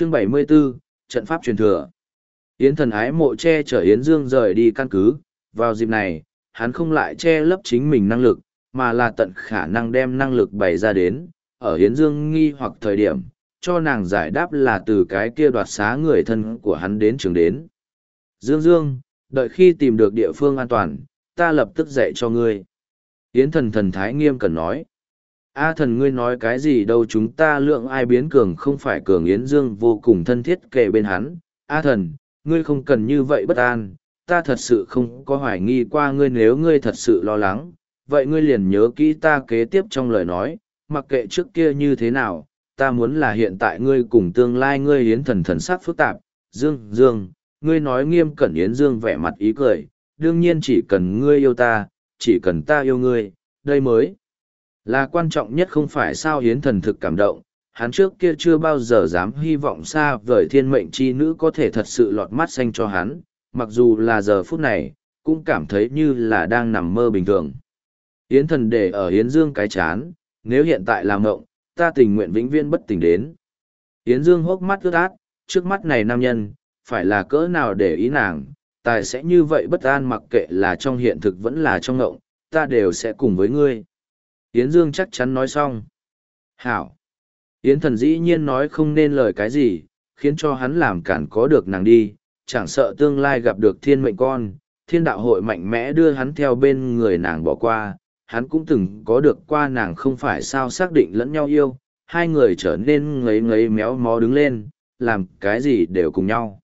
Chương 74, Trận pháp truyền thừa. Yến thần ái mộ che chở Yến Dương rời đi căn cứ, vào dịp này, hắn không lại che lấp chính mình năng lực, mà là tận khả năng đem năng lực bày ra đến, ở Yến Dương nghi hoặc thời điểm, cho nàng giải đáp là từ cái kia đoạt xá người thân của hắn đến trường đến. Dương Dương, đợi khi tìm được địa phương an toàn, ta lập tức dạy cho ngươi. Yến thần thần thái nghiêm cần nói. A thần ngươi nói cái gì đâu chúng ta lượng ai biến cường không phải cường Yến Dương vô cùng thân thiết kề bên hắn. A thần, ngươi không cần như vậy bất an, ta thật sự không có hoài nghi qua ngươi nếu ngươi thật sự lo lắng. Vậy ngươi liền nhớ kỹ ta kế tiếp trong lời nói, mặc kệ trước kia như thế nào, ta muốn là hiện tại ngươi cùng tương lai ngươi Yến thần thần sắc phức tạp. Dương, Dương, ngươi nói nghiêm cẩn Yến Dương vẻ mặt ý cười, đương nhiên chỉ cần ngươi yêu ta, chỉ cần ta yêu ngươi, đây mới là quan trọng nhất không phải sao hiến thần thực cảm động, hắn trước kia chưa bao giờ dám hy vọng xa vời thiên mệnh chi nữ có thể thật sự lọt mắt xanh cho hắn, mặc dù là giờ phút này, cũng cảm thấy như là đang nằm mơ bình thường. Yến thần để ở Yến Dương cái chán, nếu hiện tại làm ngộng, ta tình nguyện vĩnh viễn bất tỉnh đến. Yến Dương hốc mắt ướt át, trước mắt này nam nhân, phải là cỡ nào để ý nàng, tài sẽ như vậy bất an mặc kệ là trong hiện thực vẫn là trong ngộng, ta đều sẽ cùng với ngươi. Yến Dương chắc chắn nói xong. Hảo. Yến thần dĩ nhiên nói không nên lời cái gì, khiến cho hắn làm cản có được nàng đi, chẳng sợ tương lai gặp được thiên mệnh con, thiên đạo hội mạnh mẽ đưa hắn theo bên người nàng bỏ qua, hắn cũng từng có được qua nàng không phải sao xác định lẫn nhau yêu, hai người trở nên ngấy ngấy méo mó đứng lên, làm cái gì đều cùng nhau.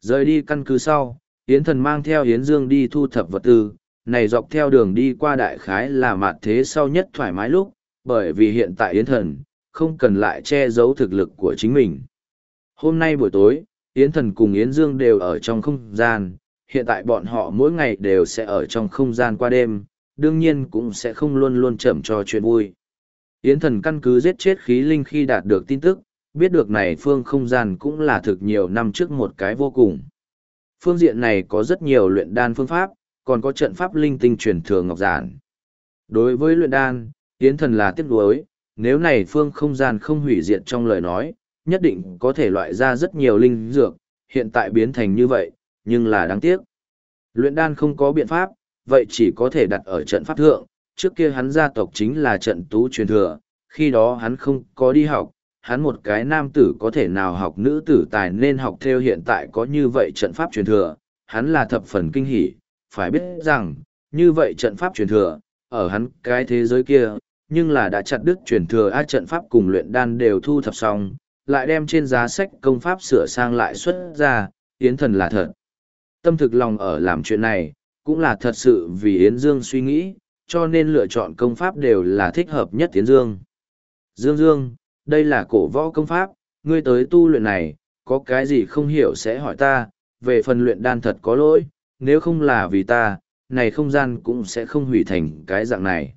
Rời đi căn cứ sau, Yến thần mang theo Yến Dương đi thu thập vật tư, này dọc theo đường đi qua đại khái là mạt thế sau nhất thoải mái lúc, bởi vì hiện tại Yến thần, không cần lại che giấu thực lực của chính mình. Hôm nay buổi tối, Yến thần cùng Yến Dương đều ở trong không gian, hiện tại bọn họ mỗi ngày đều sẽ ở trong không gian qua đêm, đương nhiên cũng sẽ không luôn luôn chậm cho chuyện vui. Yến thần căn cứ giết chết khí linh khi đạt được tin tức, biết được này phương không gian cũng là thực nhiều năm trước một cái vô cùng. Phương diện này có rất nhiều luyện đan phương pháp, còn có trận pháp linh tinh truyền thừa ngọc giản. Đối với luyện đan, Yến thần là tiếc nuối, nếu này phương không gian không hủy diệt trong lời nói, nhất định có thể loại ra rất nhiều linh dược, hiện tại biến thành như vậy, nhưng là đáng tiếc. Luyện đan không có biện pháp, vậy chỉ có thể đặt ở trận pháp thượng, trước kia hắn gia tộc chính là trận tú truyền thừa, khi đó hắn không có đi học, hắn một cái nam tử có thể nào học nữ tử tài nên học theo hiện tại có như vậy trận pháp truyền thừa, hắn là thập phần kinh hỉ, phải biết rằng, như vậy trận pháp truyền thừa, ở hắn cái thế giới kia, nhưng là đã chặt đứt truyền thừa a trận pháp cùng luyện đan đều thu thập xong, lại đem trên giá sách công pháp sửa sang lại xuất ra, Yến thần là thật. Tâm thực lòng ở làm chuyện này, cũng là thật sự vì Yến Dương suy nghĩ, cho nên lựa chọn công pháp đều là thích hợp nhất Yến Dương. Dương Dương, đây là cổ võ công pháp, ngươi tới tu luyện này, có cái gì không hiểu sẽ hỏi ta, về phần luyện đan thật có lỗi, nếu không là vì ta, này không gian cũng sẽ không hủy thành cái dạng này.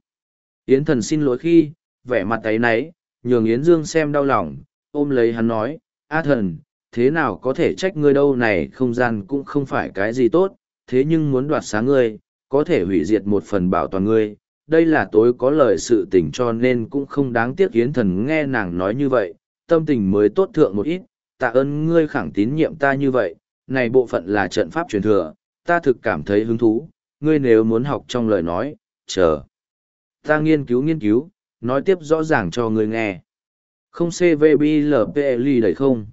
Yến thần xin lỗi khi, vẻ mặt ấy nấy, nhường Yến Dương xem đau lòng, ôm lấy hắn nói, A thần, thế nào có thể trách ngươi đâu này không gian cũng không phải cái gì tốt, thế nhưng muốn đoạt sáng ngươi, có thể hủy diệt một phần bảo toàn ngươi, đây là tối có lời sự tình cho nên cũng không đáng tiếc Yến thần nghe nàng nói như vậy, tâm tình mới tốt thượng một ít, tạ ơn ngươi khẳng tín nhiệm ta như vậy, này bộ phận là trận pháp truyền thừa, ta thực cảm thấy hứng thú, ngươi nếu muốn học trong lời nói, chờ. Ta nghiên cứu nghiên cứu, nói tiếp rõ ràng cho ngươi nghe. Không CVBLPLI đầy không?